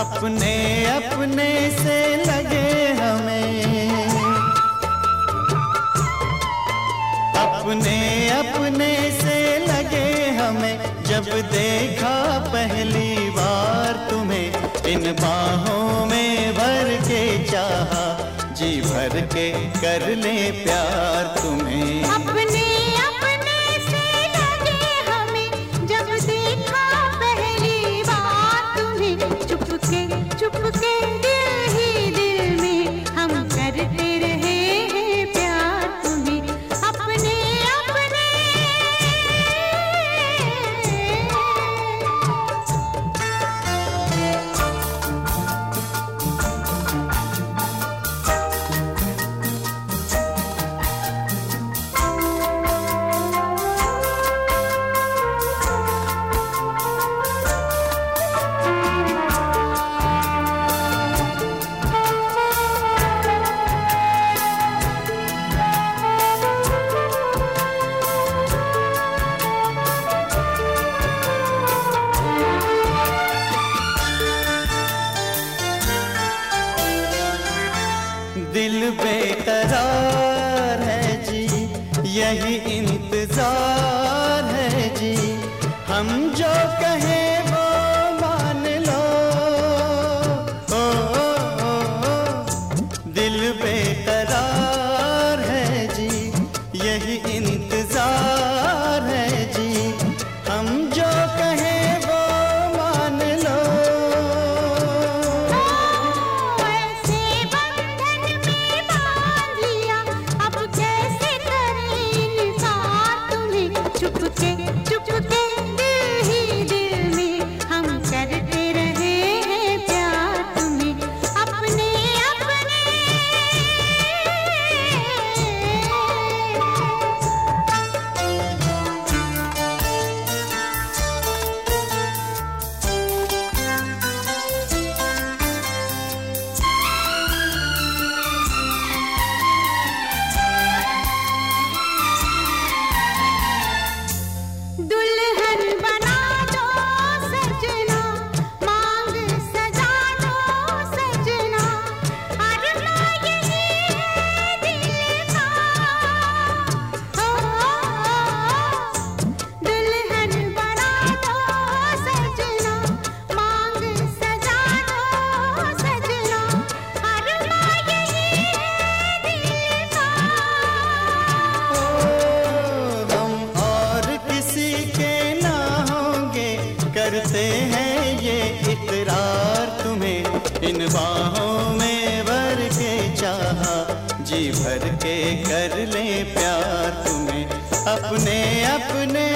अपने अपने से लगे हमें। अपने अपने से लगे हमें। जब देखा पहली बार तुम्हें, इन बाहों में भर के चाहा। जी भर के कर ले प्यार तुम्हें। अपने दिल बेकरार है जी यही इंतज़ार। इकरार तुम्हें इन बाहों में भर के चाह, जी भर के कर ले प्यार तुम्हें। अपने अपने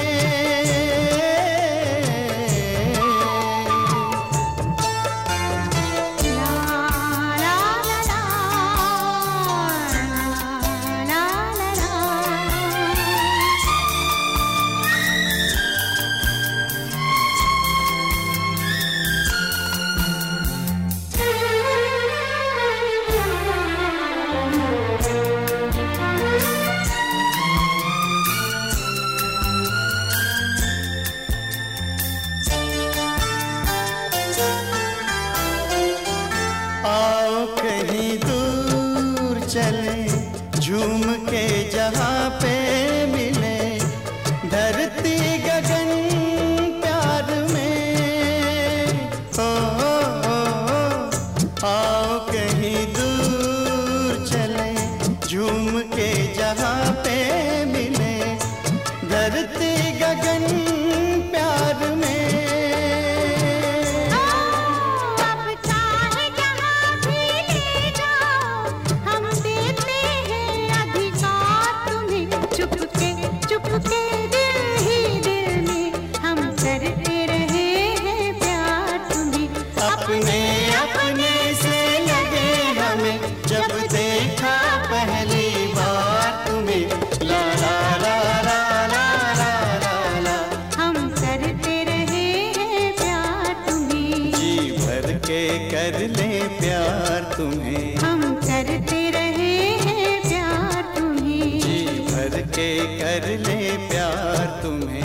झूम के जहाँ पे के कर ले प्यार तुम्हें।